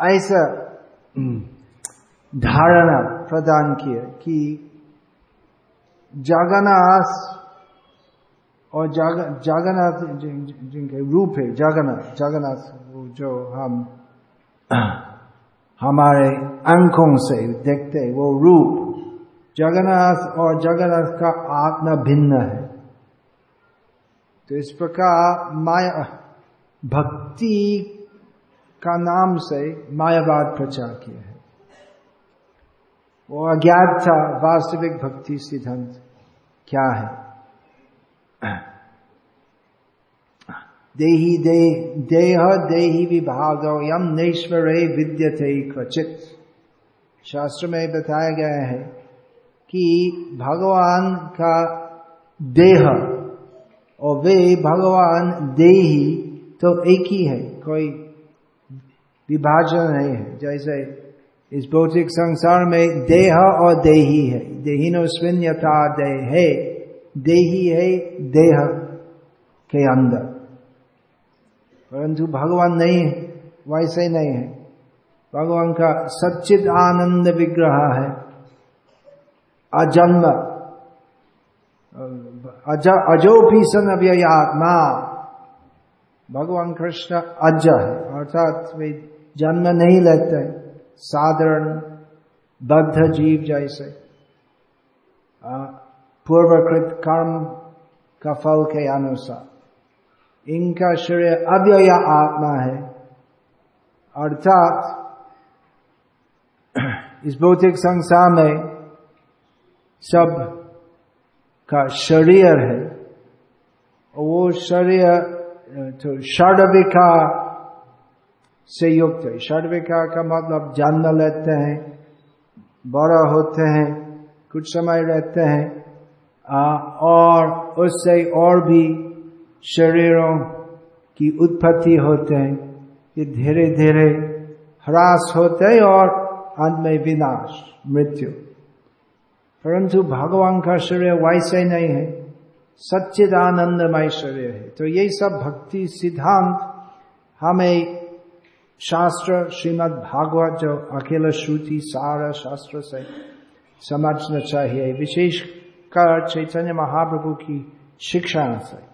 ऐसा धारणा प्रदान किया कि जगन्नाथ और जाग, जगन्नाथ जिनके रूप है जगन्नाथ जगन्नाथ जो हम हमारे अंकों से देखते वो रूप। जगन्नाथ और जगन्नाथ का आत्मा भिन्न है। तो इस प्रकार माया भक्ति का नाम से मायावाद प्रचार किया है। वो अज्ञात था वास्तविक भक्ति सिद्धांत क्या है? देही दे, देह, देही विभाग, यम नैश्वरे विद्यते क्वचित। शास्त्र में बताया गया है कि भगवान का देह और वे भगवान देही तो एक ही है, कोई विभाजन नहीं है। जैसे इस भौतिक संसार में देह और देही है। देहिनो स्विन यथा देहे। देही है, देह के अंदर। परंतु भगवान नहीं है, वैसे ही नहीं है। भगवान का सच्चित आनंद विग्रह है। अजन्म, अज अजो भी सन अव्ययात्मा भगवान कृष्ण अज है, अर्थात वे जन्म नहीं लेते, साधारण बद्ध जीव जैसे। पूर्वकृत कर्म का फल के अनुसार इनका शरीर अव्यय आत्मा है अर्थात इस भौतिक संसार में सब का शरीर है वो शरीर तो षडविका से युक्त है षडविका का मतलब जन्म लेते हैं बड़ा होते हैं कुछ समय रहते हैं और उससे और भी शरीरों की उत्पत्ति होते हैं, ये धीरे धीरे ह्रास होते हैं और अंत में विनाश, मृत्यु। परंतु भगवान का शरीर वैसे नहीं है सच्चिद आनंदमय शरीर है। तो यही सब भक्ति सिद्धांत हमें शास्त्र, श्रीमद भागवत, जो अकेला श्रुति, सारा शास्त्र से समझना चाहिए। विशेष कर चैतन्य महाप्रभु की शिक्षा से।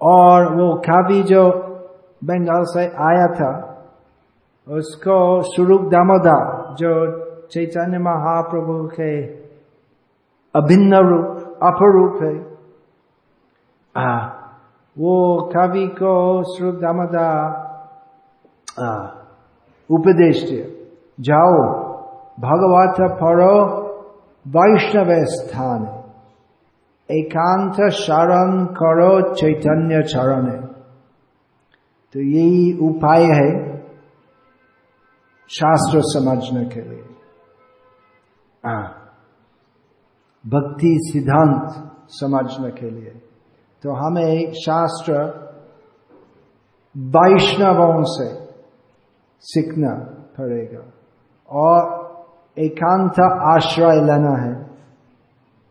और वो कवि जो बंगाल से आया था उसको स्वरूप दामोदा जो चैतन्य महाप्रभु के अभिन्न रूप अपरूप है आ, वो कवि को स्वरूप दामोदा उपदेश दिया। जाओ भगवत पढ़ो वैष्णव स्थान एकांत शरण करो चैतन्य चरण। तो यही उपाय है शास्त्र समझने के लिए। आ, भक्ति सिद्धांत समझने के लिए। तो हमें शास्त्र वैष्णवों से सीखना पड़ेगा। और एकांत आश्रय लेना है।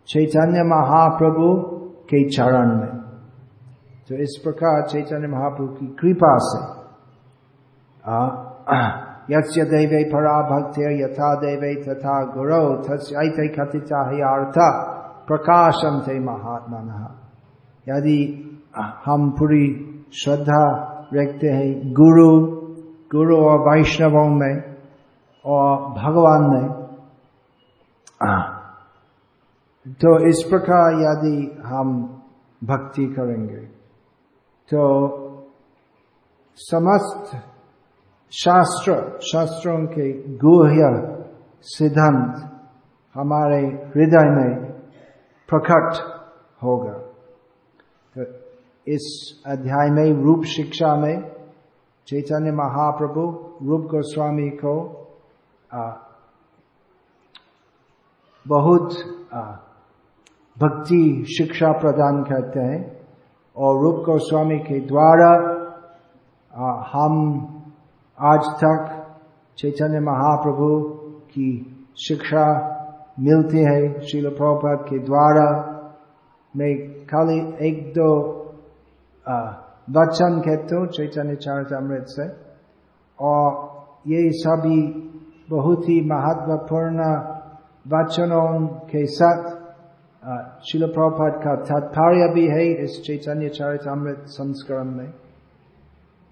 चैतन्य महाप्रभु के चरण में। तो इस प्रकार चैतन्य महाप्रभु की कृपा से यस्य देवे परा भक्ति यथा देवे तथा गुरु तस्ते कथिता अर्थ प्रकाशम थे महात्मा यदि हम पूरी श्रद्धा रखते हैं गुरु गुरु और वैष्णवों में और भगवान में तो इस प्रकार यदि हम भक्ति करेंगे तो समस्त शास्त्र, शास्त्रों के गुह्य सिद्धांत हमारे हृदय में प्रकट होगा। तो इस अध्याय में रूप शिक्षा में चैतन्य महाप्रभु रूप गोस्वामी को बहुत भक्ति शिक्षा प्रदान करते हैं और रूप गोस्वामी के द्वारा हम आज तक चैतन्य महाप्रभु की शिक्षा मिलती है शिल प्रभुपद के द्वारा। मैं खाली एक दो वचन कहते हूँ, चैतन्य चरितमृत से और ये सभी बहुत ही महत्वपूर्ण वचनों के साथ शिल प्रभुपद का तात्पर्य भी है इस चैतन्य चरित अमृत संस्करण में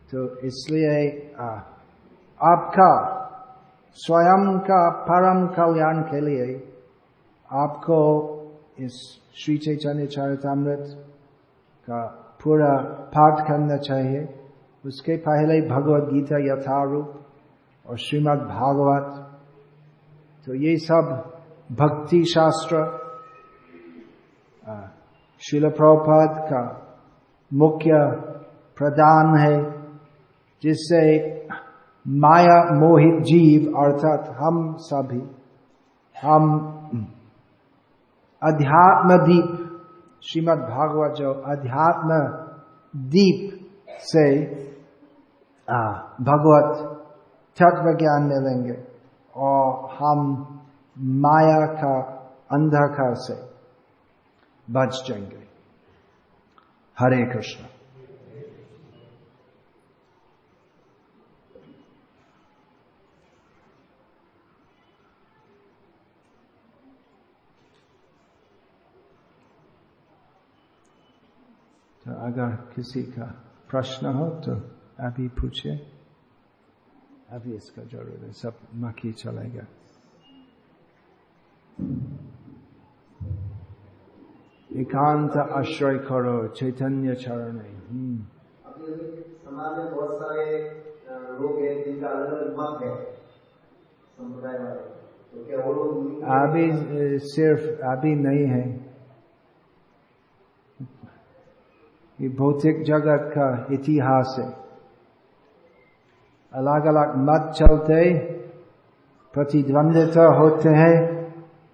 तो इसलिए आपका स्वयं का परम कल्याण के लिए आपको इस श्री चैतन्य चरितमृत का पूरा पाठ करना चाहिए उसके पहले भगवत गीता यथारूप और श्रीमद् भागवत। तो ये सब भक्ति शास्त्र शिल प्रभुपाद का मुख्य प्रदान है, जिससे माया मोहित जीव, अर्थात हम सभी, हम अध्यात्म दीप, श्रीमद भागवत जो अध्यात्म दीप से भगवत तत्व ज्ञान मिलेंगे और हम माया का, अंधकार से बच जाएँगे। हरे कृष्ण। तो अगर किसी का प्रश्न हो तो अभी पूछे अभी इसका ज़रूर है सब मक्खी चलेगा। एकांत आश्रय करो चैतन्य चरण अभी समाज में बहुत सारे लोग हैं जिनका अलग अलग मत है वाले। तो अभी सिर्फ़ अभी नहीं है। ये भौतिक जगत का इतिहास है। अलग अलग मत चलते प्रतिद्वंदिता होते हैं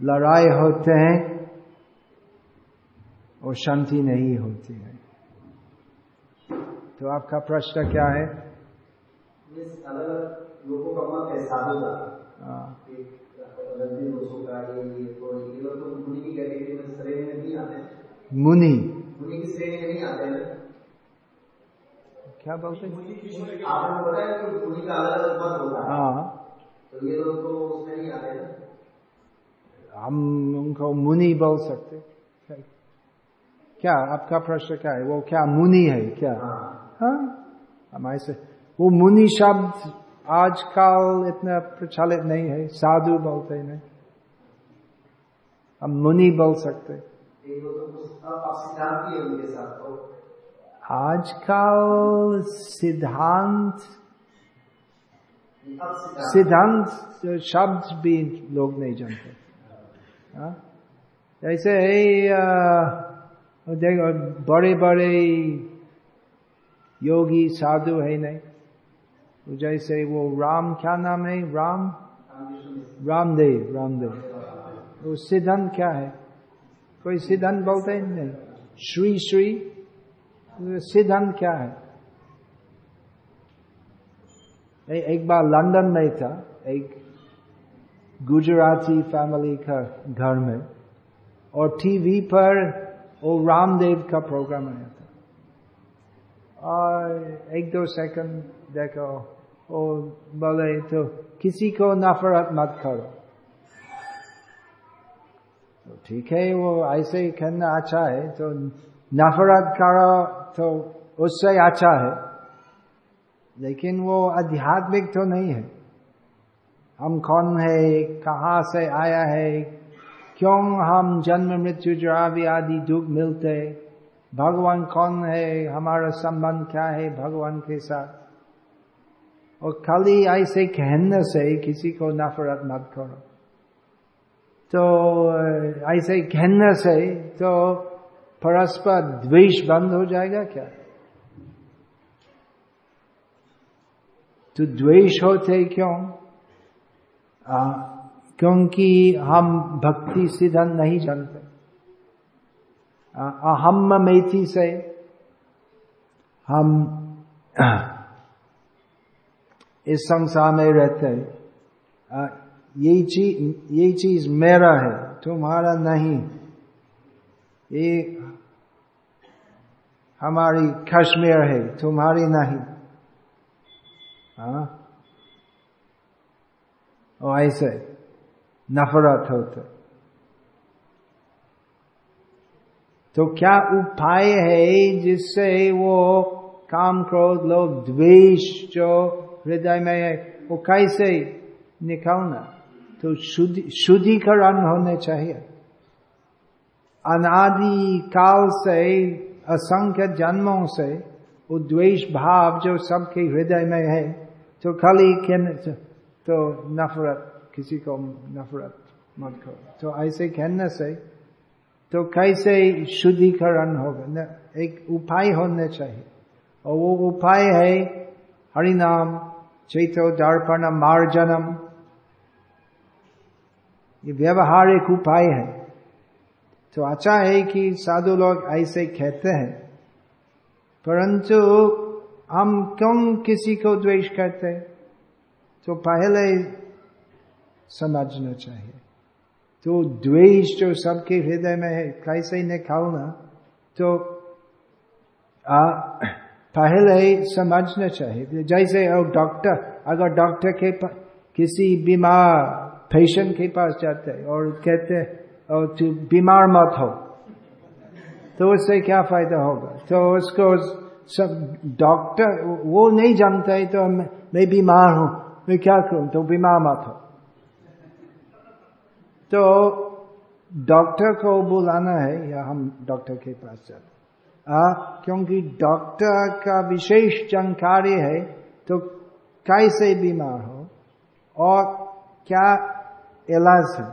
लड़ाई होते हैं और शांति नहीं होती है। तो आपका प्रश्न क्या है? इस अलग अलग लोगों का मत है साधु का तो मुनि मुनि। की श्रेणी क्या बोलते हैं? आपने बताया कि मुनि का अलग अलग मत होता है। हाँ। तो ये लोग तो उसमें नहीं आते ना। हम उनको मुनि बोल सकते। क्या आपका प्रश्न क्या है? वो क्या मुनि है क्या? हाँ। हाँ? हम ऐसे वो मुनि शब्द आजकल इतना प्रचलित नहीं है साधु बोलते हैं। नहीं हम मुनि बोल सकते। तो आजकल सिद्धांत सिद्धांत शब्द भी लोग नहीं जानते। हाँ? जैसे देखो बड़े बड़े योगी, साधु है नहीं। जैसे वो राम, क्या नाम है? राम? रामदेव रामदेव। वो सिद्धांत क्या है? कोई सिद्धांत बोलते हैं? नहीं। श्री श्री सिद्धांत क्या है? एक बार लंदन में था, एक गुजराती फैमिली का घर में, और टीवी पर वो रामदेव का प्रोग्राम आया था। और एक दो सेकंड देखो वो बोले तो किसी को नफरत मत करो। तो ठीक है, वो ऐसे ही कहना अच्छा है तो नफरत करो तो उससे अच्छा है। लेकिन वो आध्यात्मिक तो नहीं है। हम कौन है? कहाँ से आया है? क्यों हम जन्म, मृत्यु जरावी आदि दुख मिलते? भगवान कौन है? हमारा संबंध क्या है भगवान के साथ? और खाली ऐसे कहने से किसी को नफरत मत करो। तो ऐसे कहने से तो परस्पर द्वेष बंद हो जाएगा क्या? तो द्वेष होते क्यों? आ, क्योंकि हम भक्ति सिद्धांत नहीं जानते। अहम मेथी से हम इस संसार में रहते हैं। आ, ये चीज़ ये चीज़ मेरा है तुम्हारा नहीं। ये हमारी कश्मीर है, तुम्हारी नहीं। हाँ? और ऐसे नफरत होते। तो क्या उपाय है जिससे वो काम क्रोध लोग द्वेष जो हृदय में है, वो कैसे निकालना तो शुद्धि, शुद्धिकरण होने चाहिए। अनादि काल से असंख्य जन्मों से वो द्वेष भाव जो सबके हृदय में है तो खाली तो नफरत, किसी को नफरत मत करो। तो ऐसे कहने से तो कैसे शुद्धिकरण होगा? एक उपाय होने चाहिए। और वो उपाय है, हरिनाम, चैतो दर्पण मार्जनम। ये व्यवहारिक उपाय है। तो अच्छा है कि साधु लोग ऐसे कहते हैं। परंतु हम क्यों किसी को द्वेष करते? हैं तो पहले समझना चाहिए। तो द्वेष जो सबके हृदय में है कैसे निकालना तो आ, पहले समझना चाहिए। जैसे डॉक्टर अगर डॉक्टर के पास किसी बीमार पेशेंट के पास जाते और कहते और तू बीमार मत हो। तो उससे क्या फ़ायदा होगा? तो उसको सब डॉक्टर वो नहीं जानता है तो मैं बीमार हूँ मैं क्या करूँ? तो बीमार मत हो। तो डॉक्टर को बुलाना है या हम डॉक्टर के पास जाते आ, क्योंकि डॉक्टर का विशेष जानकारी है तो कैसे बीमार हो और क्या इलाज है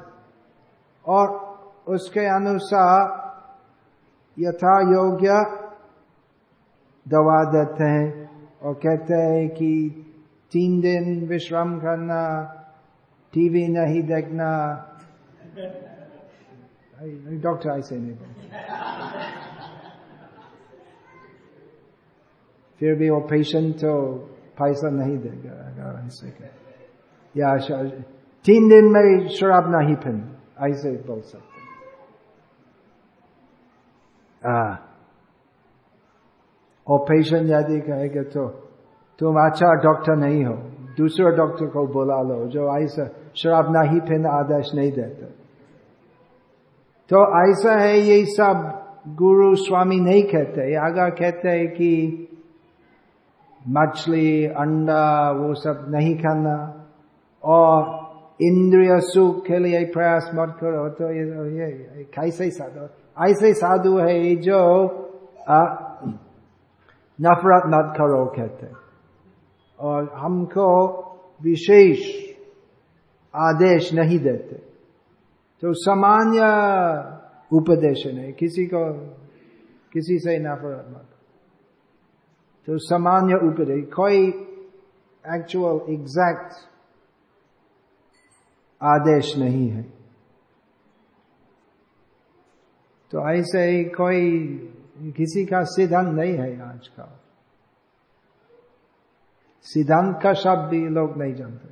और उसके अनुसार यथा योग्य दवा देते हैं और कहते हैं कि तीन दिन विश्राम करना, टीवी नहीं देखना। डॉक्टर ऐसे नहीं फिर भी वो पेशेंट तो पैसा नहीं देगा, अगर ऐसे या तीन दिन में शराब नहीं पिन, ऐसे बोल सकते। पेशेंट यदि कहेगा तो तुम अच्छा डॉक्टर नहीं हो दूसरा डॉक्टर को बुला लो जो ऐसा शराब ना ही पीना आदेश नहीं देता तो ऐसा है ये सब गुरु स्वामी नहीं कहते अगर कहते हैं कि मछली अंडा वो सब नहीं खाना और इंद्रिय सुख के लिए प्रयास मत करो तो ये, ये कैसे साधु ऐसे साधु है जो नफरत मत करो कहते और हमको विशेष आदेश नहीं देते। तो सामान्य उपदेश है किसी को, किसी से नफरत मत तो सामान्य उपदेश, कोई एक्चुअल एग्जैक्ट आदेश नहीं है। तो ऐसे ही कोई किसी का सिद्धांत नहीं है आज का सिद्धांत का शब्द भी लोग नहीं जानते,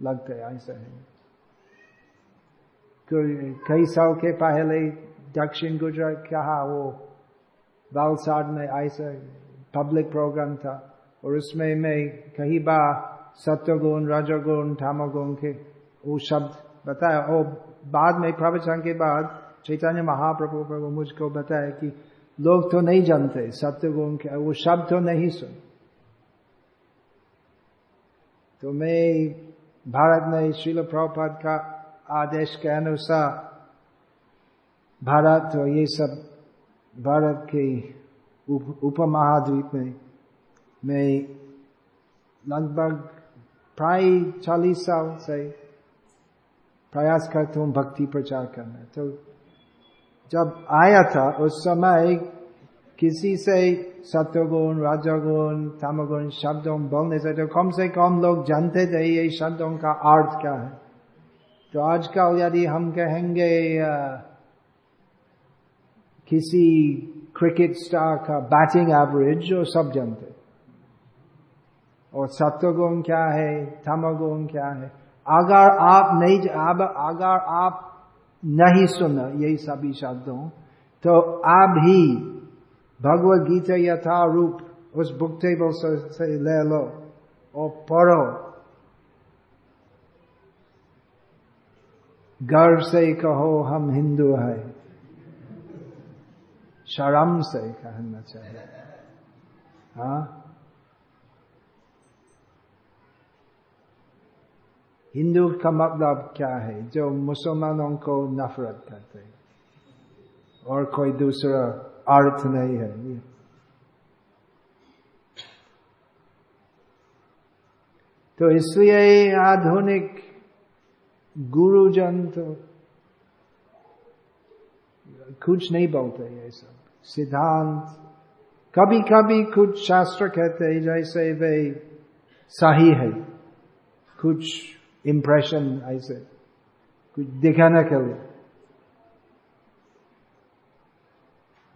लगते ऐसा है। कई साल के पहले दक्षिण गुजरात, कहा वो बालसाड में ऐसा पब्लिक प्रोग्राम था, और उसमें मैं कई बार सत्यगुण, रजोगुण थामगुण के वो शब्द बताया, और बाद में प्रवचन के बाद चैतन्य महाप्रभु प्रभु मुझको बताया कि लोग तो नहीं जानते सत्यगुण के, वो शब्द तो नहीं सुन। तो मैं भारत में श्रील प्रभुपाद का आदेश के अनुसार भारत तो ये सब भारत के उप महाद्वीप में, मैं लगभग प्राय चालीस साल से प्रयास करता हूँ भक्ति प्रचार करना। तो जब आया था, उस समय किसी से सत्यगुण राजगुण तमगुण शब्दों, बोलने से तो कम से कम लोग जानते थे ये शब्दों का अर्थ क्या है। तो आजकल यदि हम कहेंगे किसी क्रिकेट स्टार का बैटिंग एवरेज जो सब जानते। और सत्वगुण क्या है तमगुण क्या है? अगर आप नहीं, अब अगर आप नहीं सुना, यही सभी शब्दों। तो आप ही भगवत गीता यथा रूप उस बुक टेबल से ले लो और पढ़ो। गर्व से कहो, हम हिंदू है। शर्म से कहना चाहिए। हाँ? हिंदू का मतलब क्या है? जो मुसलमानों को नफरत करते और कोई दूसरा अर्थ नहीं है। ये तो इसलिए आधुनिक गुरुजन तो कुछ नहीं बोलते ये सब। सिद्धांत। कभी कभी कुछ शास्त्र कहते हैं, जैसे वे सही है। कुछ इम्प्रेशन ऐसे कुछ दिखाने के लिए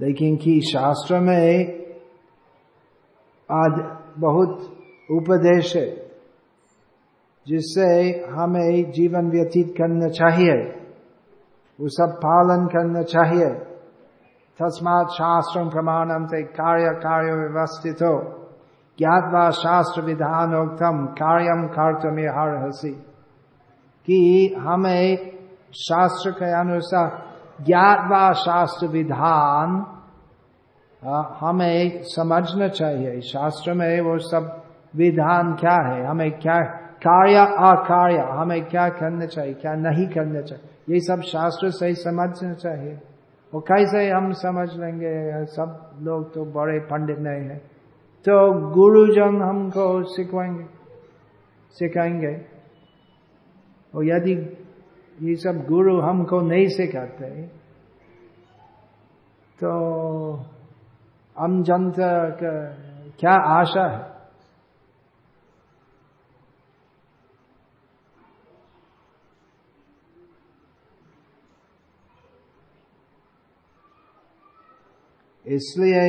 लेकिन कि शास्त्र में आज बहुत उपदेश है, जिससे हमें जीवन व्यतीत करना चाहिए। वो सब पालन करना चाहिए। तस्मात शास्त्र प्रमाणम से कार्य कार्य व्यवस्थित। हो ज्ञातवा शास्त्र विधानोक्तम कार्यम कर्तव्य हर हसी कि हमें शास्त्र के अनुसार ज्ञातवा शास्त्र विधान हमें समझना चाहिए। शास्त्र में वो सब विधान क्या है? हमें क्या कार्य, अकार्य, हमें क्या करना चाहिए, क्या नहीं करना चाहिए? ये सब शास्त्र से ही समझना चाहिए। वो कैसे हम समझ लेंगे? सब लोग तो बड़े पंडित नहीं है। तो गुरुजन हमको सिखवाएँगे, सिखाएँगे। और यदि ये सब गुरु हमको नहीं सिखाते तो हम जनता का क्या आशा है? इसलिए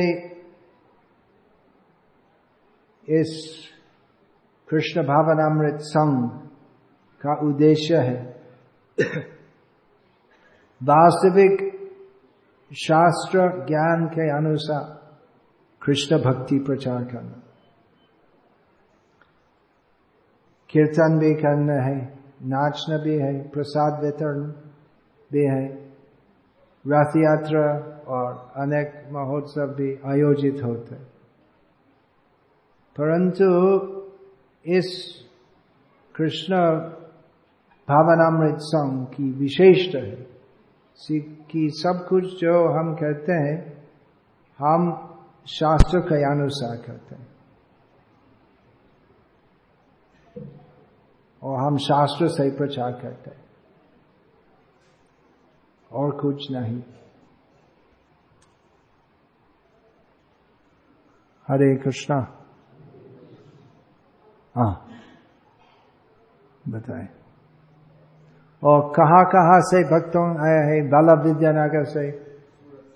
इस कृष्ण भावनामृत संघ का उद्देश्य है। वास्तविक शास्त्र ज्ञान के अनुसार कृष्ण भक्ति प्रचार करना। कीर्तन भी करना है, नाचना भी है, प्रसाद वितरण भी है। रथ यात्रा और अनेक महोत्सव भी आयोजित होते परंतु इस कृष्ण भावनामृत संघ की विशेषता है। कि सब कुछ जो हम कहते हैं, हम शास्त्र के अनुसार करते हैं। और हम शास्त्र से प्रचार करते हैं। और कुछ नहीं। हरे कृष्णा। हाँ। बताए। और कहा कहा से भक्तों आया है? बाला विद्यानगर से,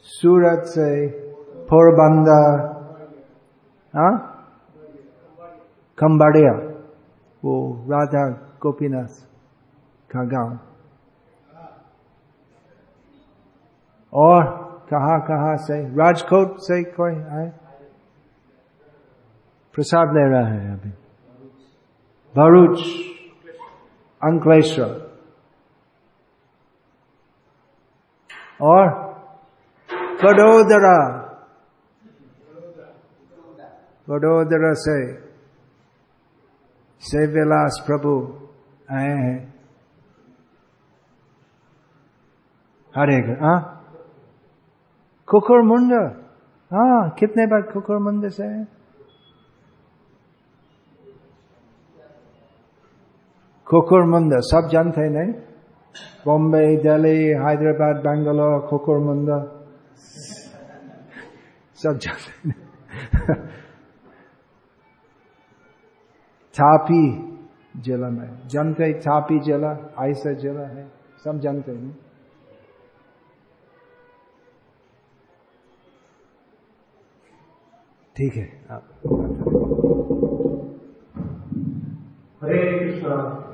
सूरत से, पोरबंदर हाँ? खम्बाड़िया वो राधा गोपीनाथ का गाँव। और कहा कहा से, राजकोट से कोई आए? प्रसाद ले रहा है अभी। भरूच, अंकलेश्वर। और वडोदरा। वडोदरा से से विलास प्रभु आए हैं। हरे हाँ? कुकुर मुंड हाँ कितने बार कुकुर मुंड से कुकुर मुंड सब जानते हैं नहीं? दिल्ली हैदराबाद बेंगलोर कुकुर मुंड सब जानते थापी जिला में। जानते थापी जिला ऐसा जिला है। सब जानते हैं। ठीक है। आप हरे कृष्णा।